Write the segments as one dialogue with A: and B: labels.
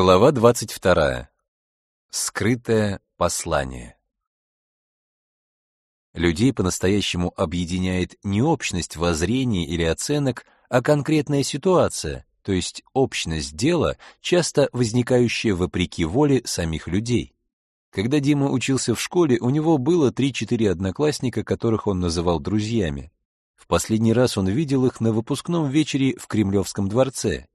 A: Глава 22. Скрытое послание. Людей по-настоящему объединяет не общность воззрений или оценок, а конкретная ситуация, то есть общность дела, часто возникающая вопреки воле самих людей. Когда Дима учился в школе, у него было 3-4 одноклассника, которых он называл друзьями. В последний раз он видел их на выпускном вечере в Кремлевском дворце.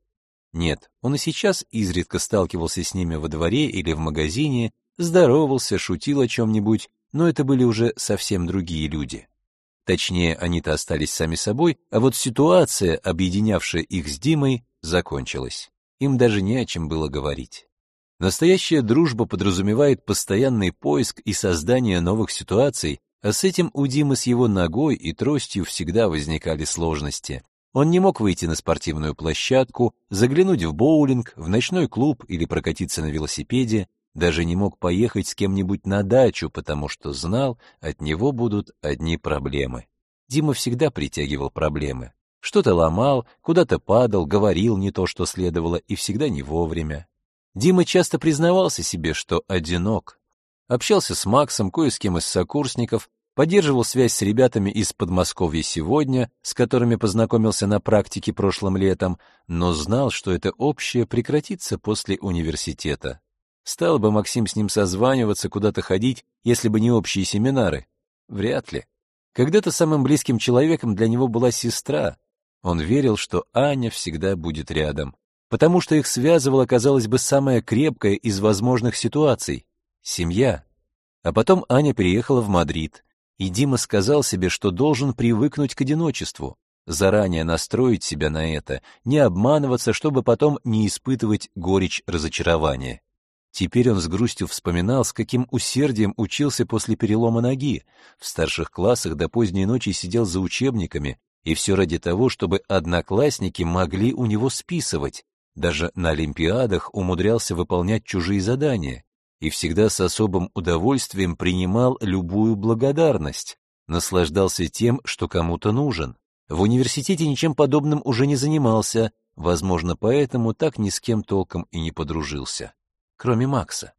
A: Нет, он и сейчас изредка сталкивался с ними во дворе или в магазине, здоровался, шутил о чем-нибудь, но это были уже совсем другие люди. Точнее, они-то остались сами собой, а вот ситуация, объединявшая их с Димой, закончилась. Им даже не о чем было говорить. Настоящая дружба подразумевает постоянный поиск и создание новых ситуаций, а с этим у Димы с его ногой и тростью всегда возникали сложности. Он не мог выйти на спортивную площадку, заглянуть в боулинг, в ночной клуб или прокатиться на велосипеде, даже не мог поехать с кем-нибудь на дачу, потому что знал, от него будут одни проблемы. Дима всегда притягивал проблемы. Что-то ломал, куда-то падал, говорил не то, что следовало, и всегда не вовремя. Дима часто признавался себе, что одинок. Общался с Максом, кое с кем из сокурсников, поддерживал связь с ребятами из Подмосковья сегодня, с которыми познакомился на практике прошлым летом, но знал, что это общее прекратится после университета. Стал бы Максим с ним созваниваться, куда-то ходить, если бы не общие семинары? Вряд ли. Когда-то самым близким человеком для него была сестра. Он верил, что Аня всегда будет рядом, потому что их связывала, казалось бы, самая крепкая из возможных ситуаций — семья. А потом Аня переехала в Мадрид, и Дима сказал себе, что должен привыкнуть к одиночеству, заранее настроить себя на это, не обманываться, чтобы потом не испытывать горечь разочарования. Теперь он с грустью вспоминал, с каким усердием учился после перелома ноги. В старших классах до поздней ночи сидел за учебниками, и все ради того, чтобы одноклассники могли у него списывать. Даже на олимпиадах умудрялся выполнять чужие задания и всегда с особым удовольствием принимал любую благодарность, наслаждался тем, что кому-то нужен. В университете ничем подобным уже не занимался, возможно, поэтому так ни с кем толком и не подружился, кроме Макса.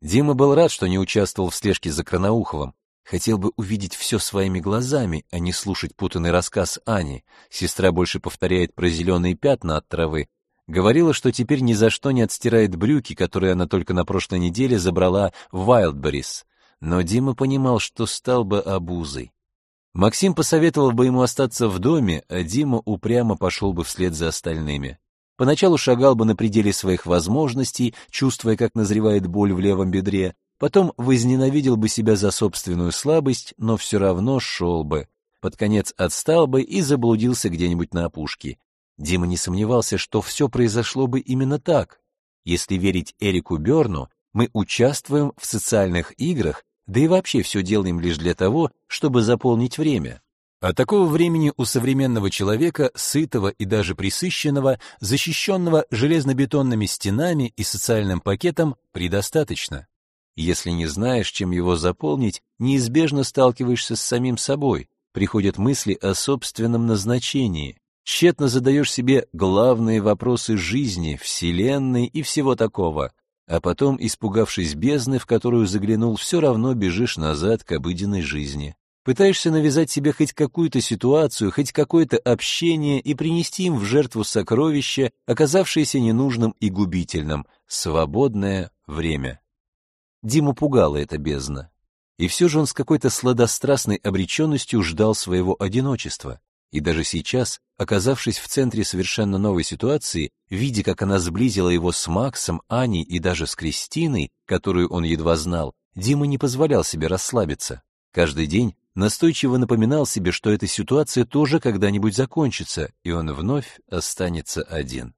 A: Дима был рад, что не участвовал в слежке за Краноуховым. Хотел бы увидеть все своими глазами, а не слушать путанный рассказ Ани. Сестра больше повторяет про зеленые пятна от травы, Говорила, что теперь ни за что не отстирает брюки, которые она только на прошлой неделе забрала в Wildberries. Но Дима понимал, что стал бы обузой. Максим посоветовал бы ему остаться в доме, а Дима упрямо пошел бы вслед за остальными. Поначалу шагал бы на пределе своих возможностей, чувствуя, как назревает боль в левом бедре, потом возненавидел бы себя за собственную слабость, но все равно шел бы. Под конец отстал бы и заблудился где-нибудь на опушке. Дима не сомневался, что все произошло бы именно так. Если верить Эрику Берну, мы участвуем в социальных играх, да и вообще все делаем лишь для того, чтобы заполнить время. А такого времени у современного человека, сытого и даже присыщенного, защищенного железнобетонными стенами и социальным пакетом, предостаточно. Если не знаешь, чем его заполнить, неизбежно сталкиваешься с самим собой, приходят мысли о собственном назначении, Тщетно задаешь себе главные вопросы жизни, вселенной и всего такого, а потом, испугавшись бездны, в которую заглянул, все равно бежишь назад к обыденной жизни. Пытаешься навязать себе хоть какую-то ситуацию, хоть какое-то общение и принести им в жертву сокровище, оказавшееся ненужным и губительным — свободное время. Диму пугала эта бездна. И все же он с какой-то сладострастной обреченностью ждал своего одиночества. И даже сейчас, оказавшись в центре совершенно новой ситуации, видя, как она сблизила его с Максом, Аней и даже с Кристиной, которую он едва знал, Дима не позволял себе расслабиться. Каждый день настойчиво напоминал себе, что эта ситуация тоже когда-нибудь закончится, и он вновь останется один.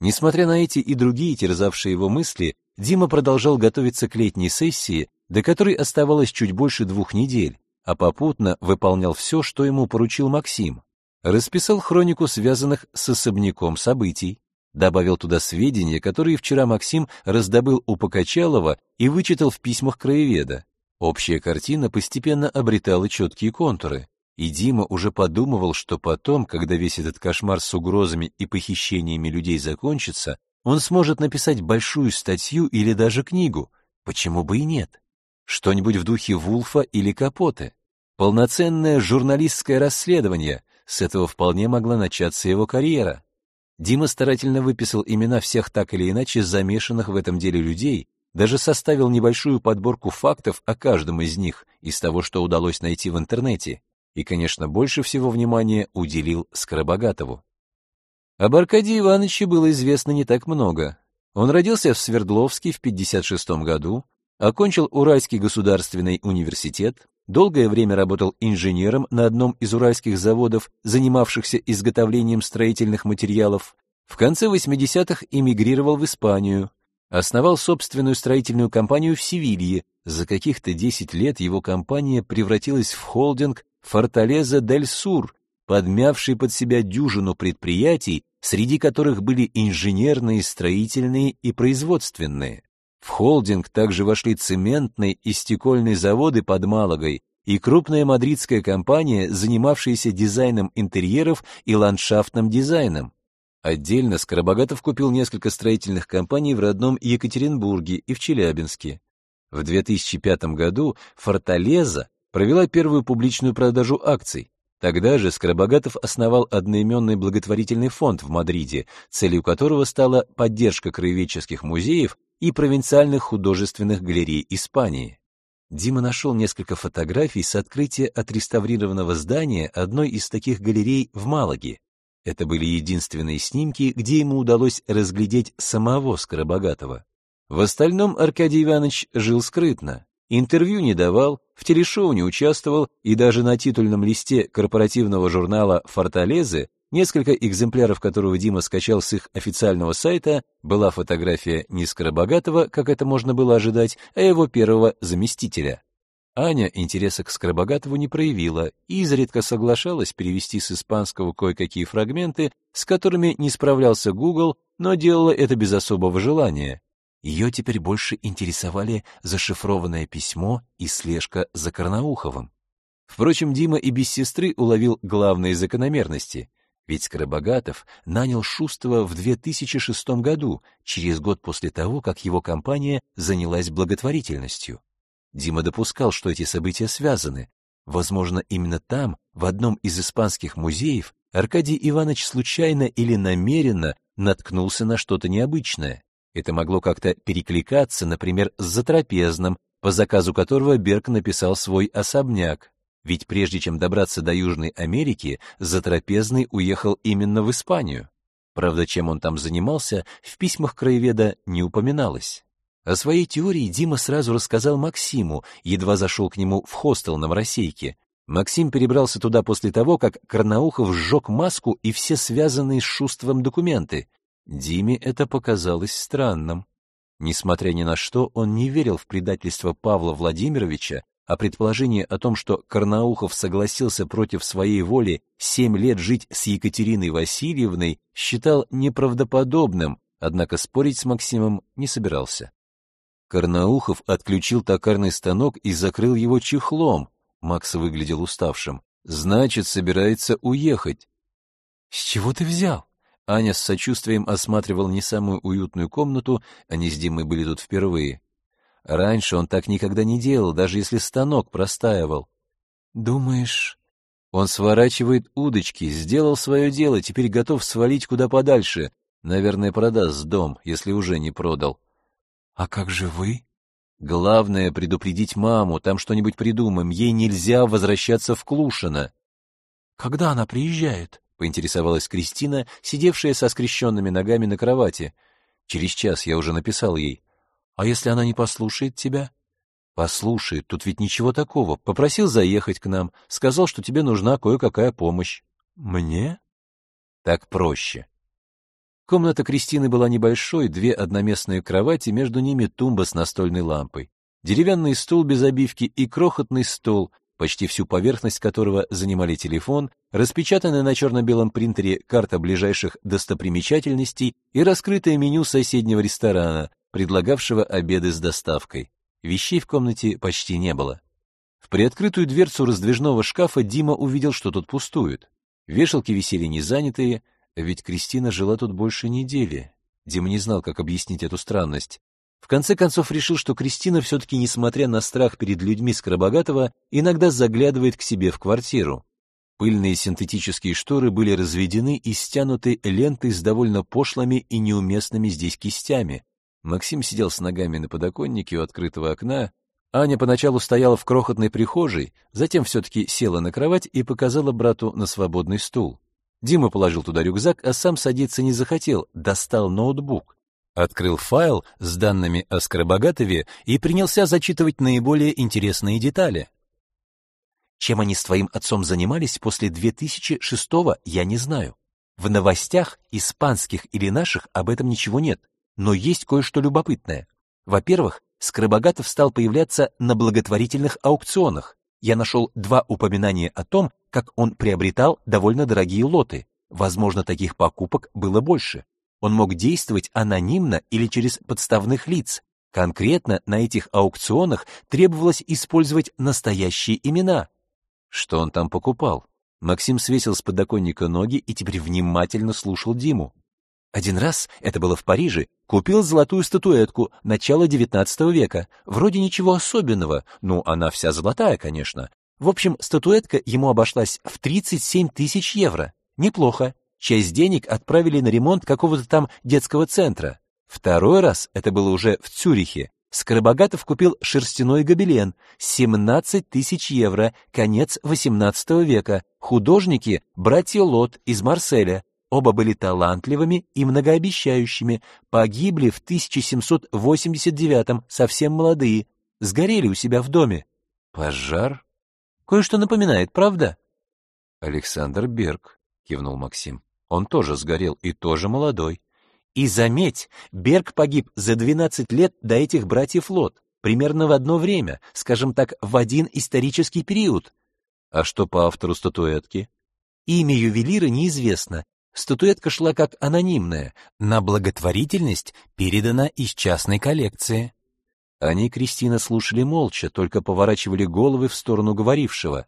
A: Несмотря на эти и другие терзавшие его мысли, Дима продолжал готовиться к летней сессии, до которой оставалось чуть больше двух недель, а попутно выполнял все, что ему поручил Максим. Расписал хронику связанных с особняком событий, добавил туда сведения, которые вчера Максим раздобыл у Покачалова и вычитал в письмах краеведа. Общая картина постепенно обретала четкие контуры, и Дима уже подумывал, что потом, когда весь этот кошмар с угрозами и похищениями людей закончится, Он сможет написать большую статью или даже книгу. Почему бы и нет? Что-нибудь в духе Вулфа или Капоте. Полноценное журналистское расследование. С этого вполне могла начаться его карьера. Дима старательно выписал имена всех так или иначе замешанных в этом деле людей, даже составил небольшую подборку фактов о каждом из них из того, что удалось найти в интернете, и, конечно, больше всего внимания уделил Скоробогатову. Об Аркадии Ивановиче было известно не так много. Он родился в Свердловске в 56 году, окончил Уральский государственный университет, долгое время работал инженером на одном из уральских заводов, занимавшихся изготовлением строительных материалов. В конце 80-х эмигрировал в Испанию, основал собственную строительную компанию в Севилье. За каких-то 10 лет его компания превратилась в холдинг Форталеза дель Сур, подмявший под себя дюжину предприятий, среди которых были инженерные, строительные и производственные. В холдинг также вошли цементные и стекольные заводы под Малагой и крупная мадридская компания, занимавшаяся дизайном интерьеров и ландшафтным дизайном. Отдельно Скоробогатов купил несколько строительных компаний в родном Екатеринбурге и в Челябинске. В 2005 году «Форталеза» провела первую публичную продажу акций. Тогда же Скоробогатов основал одноименный благотворительный фонд в Мадриде, целью которого стала поддержка краеведческих музеев и провинциальных художественных галерей Испании. Дима нашел несколько фотографий с открытия отреставрированного здания одной из таких галерей в Малаге. Это были единственные снимки, где ему удалось разглядеть самого Скоробогатого. В остальном Аркадий Иванович жил скрытно, интервью не давал, в телешоу не участвовал и даже на титульном листе корпоративного журнала «Форталезы» несколько экземпляров которого Дима скачал с их официального сайта, была фотография не Скоробогатого, как это можно было ожидать, а его первого заместителя. Аня интереса к Скоробогатову не проявила и изредка соглашалась перевести с испанского кое-какие фрагменты, с которыми не справлялся Google, но делала это без особого желания. Ее теперь больше интересовали зашифрованное письмо и слежка за Карнауховым. Впрочем, Дима и без сестры уловил главные закономерности — ведь Скоробогатов нанял Шустова в 2006 году, через год после того, как его компания занялась благотворительностью. Дима допускал, что эти события связаны. Возможно, именно там, в одном из испанских музеев, Аркадий Иванович случайно или намеренно наткнулся на что-то необычное. Это могло как-то перекликаться, например, с затрапезным, по заказу которого Берг написал свой особняк, ведь прежде чем добраться до Южной Америки, Затрапезный уехал именно в Испанию. Правда, чем он там занимался, в письмах краеведа не упоминалось. О своей теории Дима сразу рассказал Максиму, едва зашел к нему в хостел на Моросейке. Максим перебрался туда после того, как Карнаухов сжег маску и все связанные с шуством документы. Диме это показалось странным. Несмотря ни на что, он не верил в предательство Павла Владимировича, а предположение о том, что Карнаухов согласился против своей воли семь лет жить с Екатериной Васильевной, считал неправдоподобным, однако спорить с Максимом не собирался. Карнаухов отключил токарный станок и закрыл его чехлом. Макс выглядел уставшим. Значит, собирается уехать. С чего ты взял? Аня с сочувствием осматривал не самую уютную комнату, они с Димой были тут впервые. Раньше он так никогда не делал, даже если станок простаивал. Думаешь, он сворачивает удочки, сделал свое дело, теперь готов свалить куда подальше. Наверное, продаст дом, если уже не продал. А как же вы? Главное — предупредить маму, там что-нибудь придумаем. Ей нельзя возвращаться в Клушино. Когда она приезжает? — поинтересовалась Кристина, сидевшая со скрещенными ногами на кровати. Через час я уже написал ей. А если она не послушает тебя? Послушает, тут ведь ничего такого. Попросил заехать к нам, сказал, что тебе нужна кое-какая помощь. Мне? Так проще. Комната Кристины была небольшой, две одноместные кровати, между ними тумба с настольной лампой. Деревянный стул без обивки и крохотный стол, почти всю поверхность которого занимали телефон, распечатанная на черно-белом принтере карта ближайших достопримечательностей и раскрытое меню соседнего ресторана, предлагавшего обеды с доставкой. Вещей в комнате почти не было. В приоткрытую дверцу раздвижного шкафа Дима увидел, что тут пустует. Вешалки висели незанятые, ведь Кристина жила тут больше недели. Дима не знал, как объяснить эту странность. В конце концов решил, что Кристина все-таки, несмотря на страх перед людьми Скоробогатого, иногда заглядывает к себе в квартиру. Пыльные синтетические шторы были разведены и стянуты лентой с довольно пошлыми и неуместными здесь кистями. Максим сидел с ногами на подоконнике у открытого окна. Аня поначалу стояла в крохотной прихожей, затем все-таки села на кровать и показала брату на свободный стул. Дима положил туда рюкзак, а сам садиться не захотел, достал ноутбук. Открыл файл с данными о Скоробогатове и принялся зачитывать наиболее интересные детали. Чем они с твоим отцом занимались после 2006-го, я не знаю. В новостях, испанских или наших, об этом ничего нет. Но есть кое-что любопытное. Во-первых, Скоробогатов стал появляться на благотворительных аукционах. Я нашел два упоминания о том, как он приобретал довольно дорогие лоты. Возможно, таких покупок было больше. Он мог действовать анонимно или через подставных лиц. Конкретно на этих аукционах требовалось использовать настоящие имена. Что он там покупал? Максим свесил с подоконника ноги и теперь внимательно слушал Диму. Один раз, это было в Париже, купил золотую статуэтку начала XIX века. Вроде ничего особенного, ну, она вся золотая, конечно. В общем, статуэтка ему обошлась в 37 тысяч евро. Неплохо. Часть денег отправили на ремонт какого-то там детского центра. Второй раз, это было уже в Цюрихе, Скоробогатов купил шерстяной гобелен, 17 тысяч евро, конец XVIII века, художники — братья Лот из Марселя. Оба были талантливыми и многообещающими, погибли в 1789-м, совсем молодые, сгорели у себя в доме. Пожар? Кое-что напоминает, правда? Александр Берг, кивнул Максим. Он тоже сгорел и тоже молодой. И заметь, Берг погиб за 12 лет до этих братьев Лот, примерно в одно время, скажем так, в один исторический период. А что по автору статуэтки? Имя ювелира неизвестно. Статуэтка шла как анонимная, на благотворительность передана из частной коллекции. Они Кристина слушали молча, только поворачивали головы в сторону говорившего.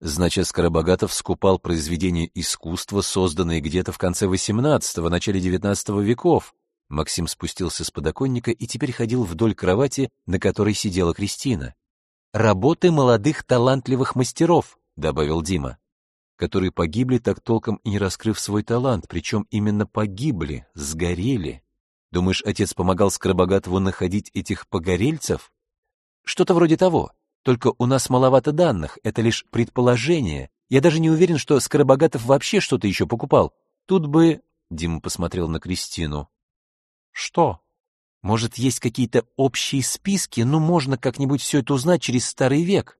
A: Значит, Скоробогатов скупал произведения искусства, созданные где-то в конце XVIII, начале XIX веков. Максим спустился с подоконника и теперь ходил вдоль кровати, на которой сидела Кристина. «Работы молодых талантливых мастеров», — добавил Дима, которые погибли, так толком и не раскрыв свой талант, причем именно погибли, сгорели. Думаешь, отец помогал Скоробогатову находить этих погорельцев? Что-то вроде того. Только у нас маловато данных, это лишь предположение. Я даже не уверен, что Скоробогатов вообще что-то еще покупал. Тут бы...» Дима посмотрел на Кристину. «Что? Может, есть какие-то общие списки? Ну, можно как-нибудь все это узнать через старый век?»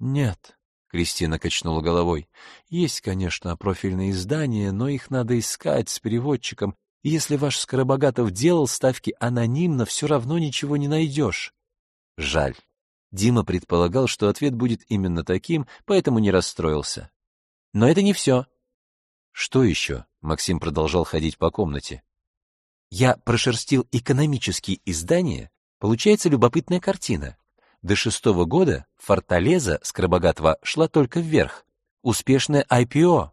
A: «Нет», — Кристина качнула головой. «Есть, конечно, профильные издания, но их надо искать с переводчиком. Если ваш Скоробогатов делал ставки анонимно, все равно ничего не найдешь». «Жаль», Дима предполагал, что ответ будет именно таким, поэтому не расстроился. Но это не все. Что еще? Максим продолжал ходить по комнате. Я прошерстил экономические издания, получается любопытная картина. До шестого года Форталеза Скоробогатова шла только вверх. Успешное IPO.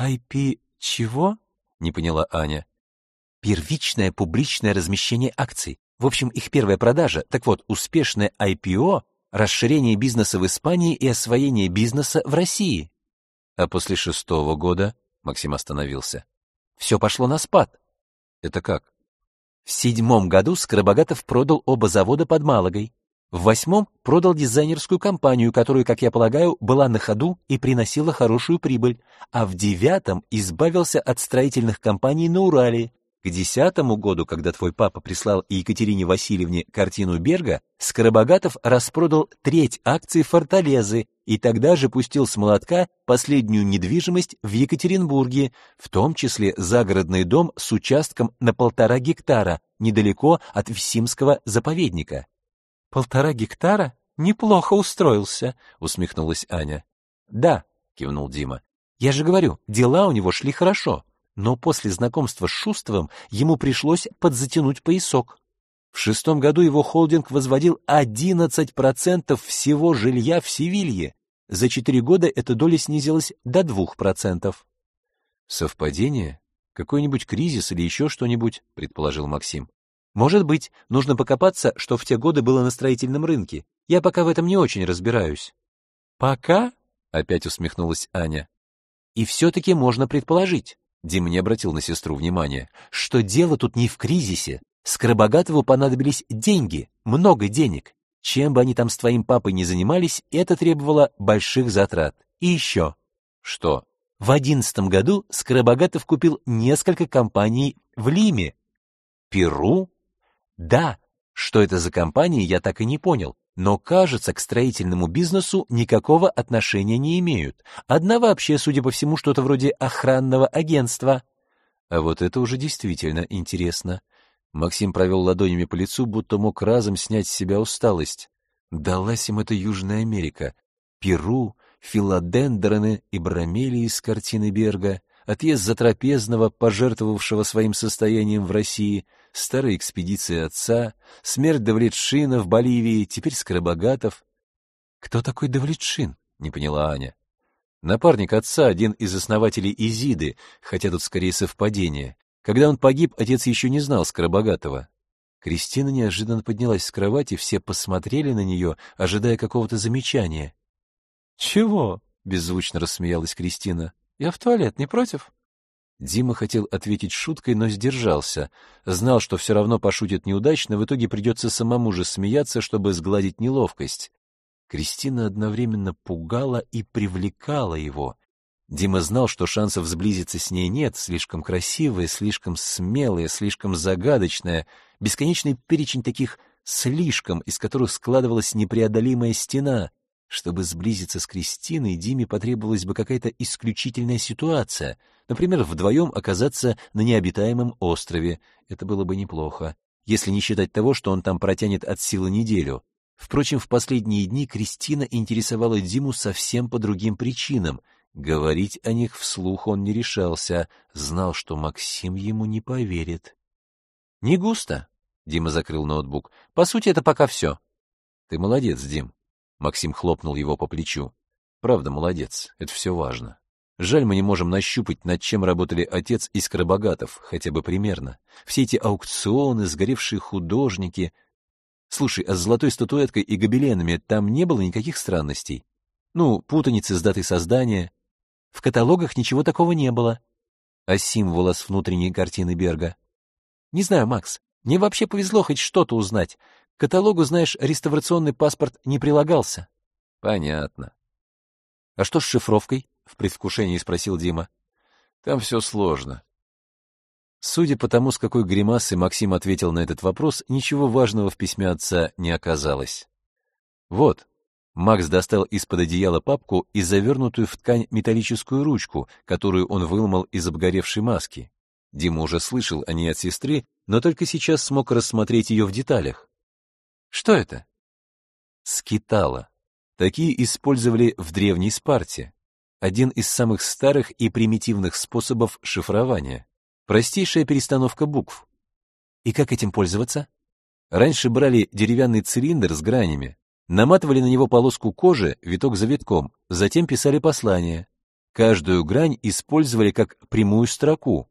A: IP чего? Не поняла Аня. Первичное публичное размещение акций. В общем, их первая продажа, так вот, успешное IPO, расширение бизнеса в Испании и освоение бизнеса в России. А после шестого года Максим остановился. Все пошло на спад. Это как? В седьмом году Скоробогатов продал оба завода под Малагой. В восьмом продал дизайнерскую компанию, которая, как я полагаю, была на ходу и приносила хорошую прибыль, а в девятом избавился от строительных компаний на Урале, к десятому году, когда твой папа прислал Екатерине Васильевне картину Берга, Скоробогатов распродал треть акций Форталезы и тогда же пустил с молотка последнюю недвижимость в Екатеринбурге, в том числе загородный дом с участком на полтора гектара, недалеко от Всимского заповедника. «Полтора гектара? Неплохо устроился», — усмехнулась Аня. «Да», — кивнул Дима. «Я же говорю, дела у него шли хорошо но после знакомства с Шустовым ему пришлось подзатянуть поясок. В шестом году его холдинг возводил 11% всего жилья в Севилье. За четыре года эта доля снизилась до 2%. Совпадение? Какой-нибудь кризис или еще что-нибудь, предположил Максим. Может быть, нужно покопаться, что в те годы было на строительном рынке. Я пока в этом не очень разбираюсь. Пока? Опять усмехнулась Аня. И все-таки можно предположить, Дима не обратил на сестру внимания, что дело тут не в кризисе. Скоробогатову понадобились деньги, много денег. Чем бы они там с твоим папой не занимались, это требовало больших затрат. И еще. Что? В одиннадцатом году Скоробогатов купил несколько компаний в Лиме. Перу? Да. Что это за компании, я так и не понял. Но, кажется, к строительному бизнесу никакого отношения не имеют. Одна вообще, судя по всему, что-то вроде охранного агентства. А вот это уже действительно интересно. Максим провел ладонями по лицу, будто мог разом снять с себя усталость. Далась им эта Южная Америка. Перу, филодендроны и бромелии из картины Берга, отъезд затрапезного, пожертвовавшего своим состоянием в России, старая экспедиция отца, смерть Давлетшина в Боливии, теперь Скоробогатов. «Кто такой Давлетшин?» — не поняла Аня. Напарник отца, один из основателей Изиды, хотя тут скорее совпадение. Когда он погиб, отец еще не знал Скоробогатого. Кристина неожиданно поднялась с кровати, все посмотрели на нее, ожидая какого-то замечания. «Чего?» — беззвучно рассмеялась Кристина. «Я в туалет, не против?» Дима хотел ответить шуткой, но сдержался. Знал, что все равно пошутит неудачно, в итоге придется самому же смеяться, чтобы сгладить неловкость. Кристина одновременно пугала и привлекала его. Дима знал, что шансов сблизиться с ней нет, слишком красивая, слишком смелая, слишком загадочная, бесконечный перечень таких «слишком», из которых складывалась непреодолимая стена. Чтобы сблизиться с Кристиной, Диме потребовалась бы какая-то исключительная ситуация, например, вдвоем оказаться на необитаемом острове. Это было бы неплохо, если не считать того, что он там протянет от силы неделю. Впрочем, в последние дни Кристина интересовала Диму совсем по другим причинам — Говорить о них вслух он не решался, знал, что Максим ему не поверит. «Не густо», — Дима закрыл ноутбук. «По сути, это пока все». «Ты молодец, Дим», — Максим хлопнул его по плечу. «Правда, молодец, это все важно. Жаль, мы не можем нащупать, над чем работали отец и Скоробогатов, хотя бы примерно. Все эти аукционы, сгоревшие художники. Слушай, а с золотой статуэткой и гобеленами там не было никаких странностей? Ну, путаницы с датой создания, в каталогах ничего такого не было. А символа с внутренней картины Берга? Не знаю, Макс. Мне вообще повезло хоть что-то узнать. К каталогу, знаешь, реставрационный паспорт не прилагался. Понятно. А что с шифровкой? В предвкушении спросил Дима. Там все сложно. Судя по тому, с какой гримасой Максим ответил на этот вопрос, ничего важного в письме отца не оказалось. Вот, Макс достал из-под одеяла папку и завернутую в ткань металлическую ручку, которую он выломал из обгоревшей маски. Дима уже слышал о ней от сестры, но только сейчас смог рассмотреть ее в деталях. Что это? Скитала. Такие использовали в древней Спарте. Один из самых старых и примитивных способов шифрования. Простейшая перестановка букв. И как этим пользоваться? Раньше брали деревянный цилиндр с гранями, наматывали на него полоску кожи виток за витком, затем писали послание. Каждую грань использовали как прямую строку.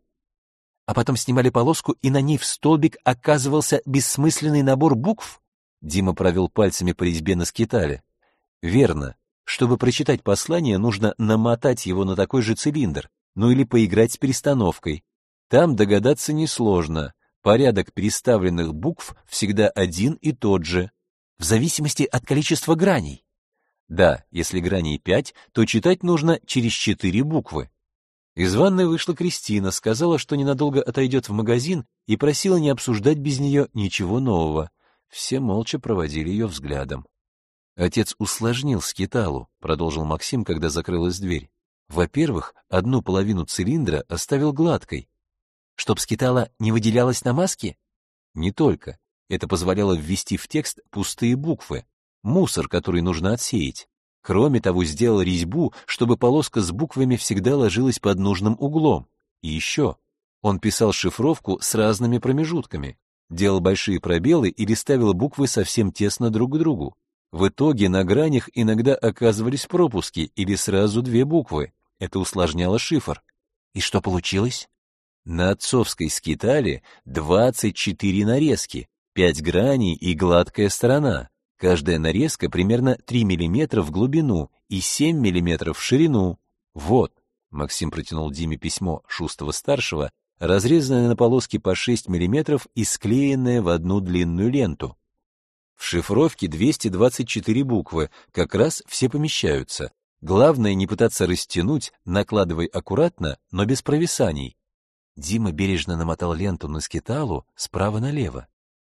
A: А потом снимали полоску, и на ней в столбик оказывался бессмысленный набор букв. Дима провел пальцами по резьбе на скитале. Верно. Чтобы прочитать послание, нужно намотать его на такой же цилиндр, ну или поиграть с перестановкой. Там догадаться несложно. Порядок переставленных букв всегда один и тот же в зависимости от количества граней. Да, если граней пять, то читать нужно через четыре буквы. Из ванной вышла Кристина, сказала, что ненадолго отойдет в магазин и просила не обсуждать без нее ничего нового. Все молча проводили ее взглядом. Отец усложнил скиталу, продолжил Максим, когда закрылась дверь. Во-первых, одну половину цилиндра оставил гладкой. Чтоб скитала не выделялась на маске? Не только. Это позволяло ввести в текст пустые буквы, мусор, который нужно отсеять. Кроме того, сделал резьбу, чтобы полоска с буквами всегда ложилась под нужным углом. И еще. Он писал шифровку с разными промежутками, делал большие пробелы или ставил буквы совсем тесно друг к другу. В итоге на гранях иногда оказывались пропуски или сразу две буквы. Это усложняло шифр. И что получилось? На отцовской скитале 24 нарезки, 5 граней и гладкая сторона. Каждая нарезка примерно 3 мм в глубину и 7 мм в ширину. Вот, Максим протянул Диме письмо Шустова-старшего, разрезанное на полоски по 6 мм и склеенное в одну длинную ленту. В шифровке 224 буквы, как раз все помещаются. Главное не пытаться растянуть, накладывай аккуратно, но без провисаний. Дима бережно намотал ленту на скиталу справа налево.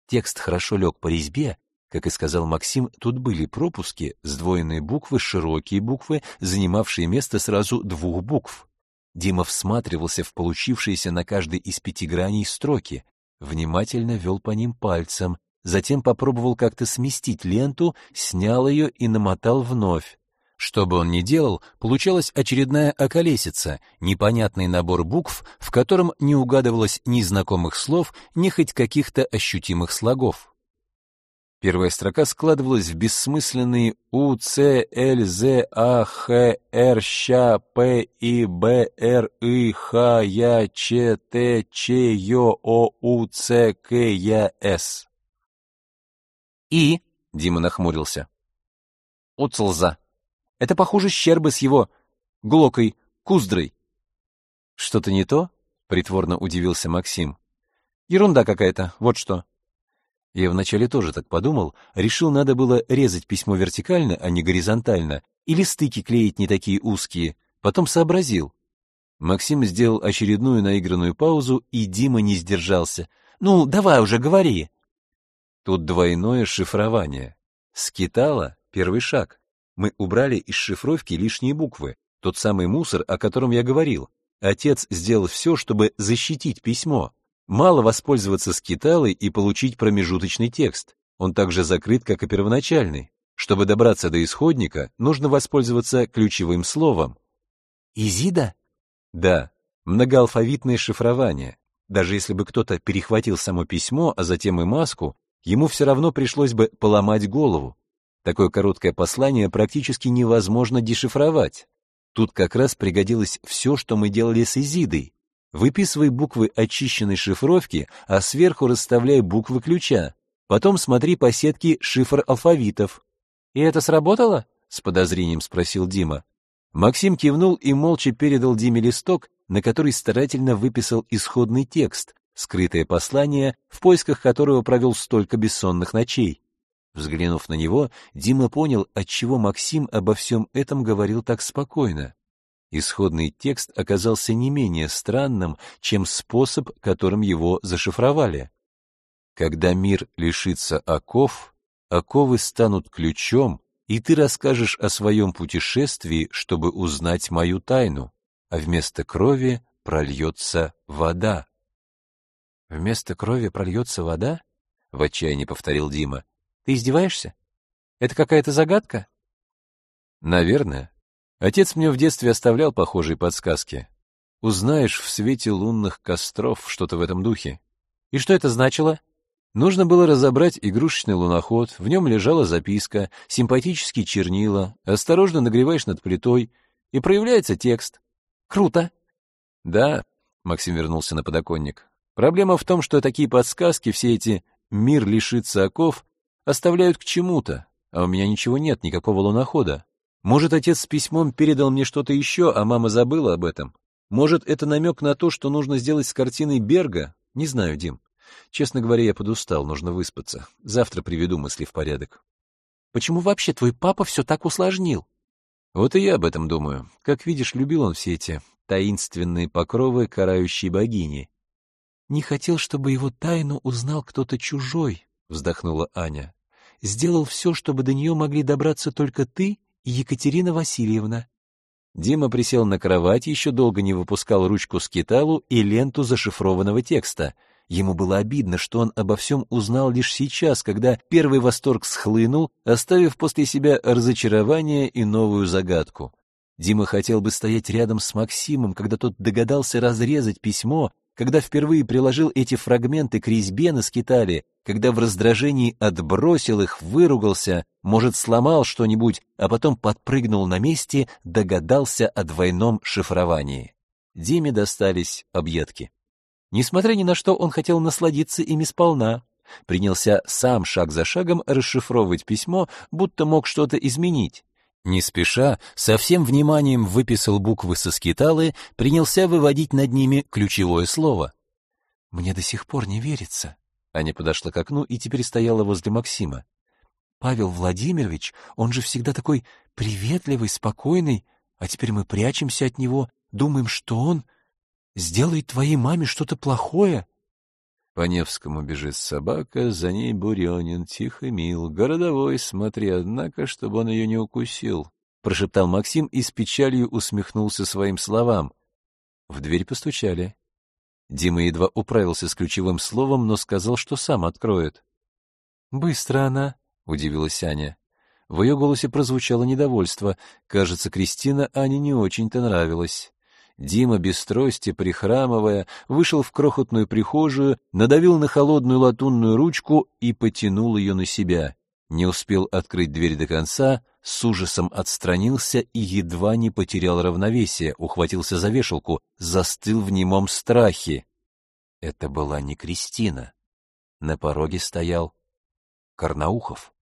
A: Текст хорошо лег по резьбе, как и сказал Максим, тут были пропуски, сдвоенные буквы, широкие буквы, занимавшие место сразу двух букв. Дима всматривался в получившиеся на каждой из пяти граней строки, внимательно вел по ним пальцем, затем попробовал как-то сместить ленту, снял ее и намотал вновь. Что бы он ни делал, получалась очередная околесица, непонятный набор букв, в котором не угадывалось ни знакомых слов, ни хоть каких-то ощутимых слогов. Первая строка складывалась в бессмысленные У, Ц, Л, З, А, Х, Р, Щ, П, И, Б, Р, И, Х, Я, Ч, Т, Ч, Ё, О, У, Ц, К, Я, С. «И?» — Дима нахмурился. «Уцлза», это похоже щербы с его глокой, куздрой. Что-то не то? Притворно удивился Максим. Ерунда какая-то, вот что. Я вначале тоже так подумал, решил, надо было резать письмо вертикально, а не горизонтально, или стыки клеить не такие узкие. Потом сообразил. Максим сделал очередную наигранную паузу, и Дима не сдержался. «Ну, давай уже, говори!» Тут двойное шифрование. Скитала — первый шаг. Мы убрали из шифровки лишние буквы, тот самый мусор, о котором я говорил. Отец сделал все, чтобы защитить письмо. Мало воспользоваться скиталой и получить промежуточный текст. Он также закрыт, как и первоначальный. Чтобы добраться до исходника, нужно воспользоваться ключевым словом. Изида? Да, многоалфавитное шифрование. Даже если бы кто-то перехватил само письмо, а затем и маску, ему все равно пришлось бы поломать голову. Такое короткое послание практически невозможно дешифровать. Тут как раз пригодилось все, что мы делали с Изидой. Выписывай буквы очищенной шифровки, а сверху расставляй буквы ключа. Потом смотри по сетке шифр алфавитов. «И это сработало?» — с подозрением спросил Дима. Максим кивнул и молча передал Диме листок, на который старательно выписал исходный текст, скрытое послание, в поисках которого провел столько бессонных ночей. Взглянув на него, Дима понял, отчего Максим обо всем этом говорил так спокойно. Исходный текст оказался не менее странным, чем способ, которым его зашифровали. Когда мир лишится оков, оковы станут ключом, и ты расскажешь о своем путешествии, чтобы узнать мою тайну, а вместо крови прольется вода. «Вместо крови прольется вода?» — в отчаянии повторил Дима. Ты издеваешься? Это какая-то загадка? Наверное. Отец мне в детстве оставлял похожие подсказки. Узнаешь в свете лунных костров что-то в этом духе. И что это значило? Нужно было разобрать игрушечный луноход, в нем лежала записка, симпатические чернила, осторожно нагреваешь над плитой, и проявляется текст. Круто. Да, Максим вернулся на подоконник. Проблема в том, что такие подсказки, все эти «мир лишится оков» оставляют к чему-то, а у меня ничего нет, никакого лунохода. Может, отец с письмом передал мне что-то еще, а мама забыла об этом? Может, это намек на то, что нужно сделать с картиной Берга? Не знаю, Дим. Честно говоря, я подустал, нужно выспаться. Завтра приведу мысли в порядок. Почему вообще твой папа все так усложнил? Вот и я об этом думаю. Как видишь, любил он все эти таинственные покровы карающей богини. Не хотел, чтобы его тайну узнал кто-то чужой, вздохнула Аня сделал все, чтобы до нее могли добраться только ты и Екатерина Васильевна. Дима присел на кровать, еще долго не выпускал ручку с киталу и ленту зашифрованного текста. Ему было обидно, что он обо всем узнал лишь сейчас, когда первый восторг схлынул, оставив после себя разочарование и новую загадку. Дима хотел бы стоять рядом с Максимом, когда тот догадался разрезать письмо, когда впервые приложил эти фрагменты к резьбе на скитале, когда в раздражении отбросил их, выругался, может, сломал что-нибудь, а потом подпрыгнул на месте, догадался о двойном шифровании. Диме достались объедки. Несмотря ни на что, он хотел насладиться ими сполна. Принялся сам шаг за шагом расшифровывать письмо, будто мог что-то изменить. Не спеша, со всем вниманием выписал буквы со скиталы, принялся выводить над ними ключевое слово. «Мне до сих пор не верится». Аня подошла к окну и теперь стояла возле Максима. «Павел Владимирович, он же всегда такой приветливый, спокойный, а теперь мы прячемся от него, думаем, что он сделает твоей маме что-то плохое».
B: По Невскому бежит собака, за ней Буренин, тихо мил. Городовой, смотри, однако, чтобы он ее не укусил.
A: Прошептал Максим и с печалью усмехнулся своим словам. В дверь постучали. Дима едва управился с ключевым словом, но сказал, что сам откроет. «Быстро она», — удивилась Аня. В ее голосе прозвучало недовольство. Кажется, Кристина Ане не очень-то нравилась. Дима без трости, прихрамывая, вышел в крохотную прихожую, надавил на холодную латунную ручку и потянул ее на себя. Не успел открыть дверь до конца, с ужасом отстранился и едва не потерял равновесие, ухватился за вешалку, застыл в немом страхе. Это была не Кристина. На пороге стоял Карнаухов.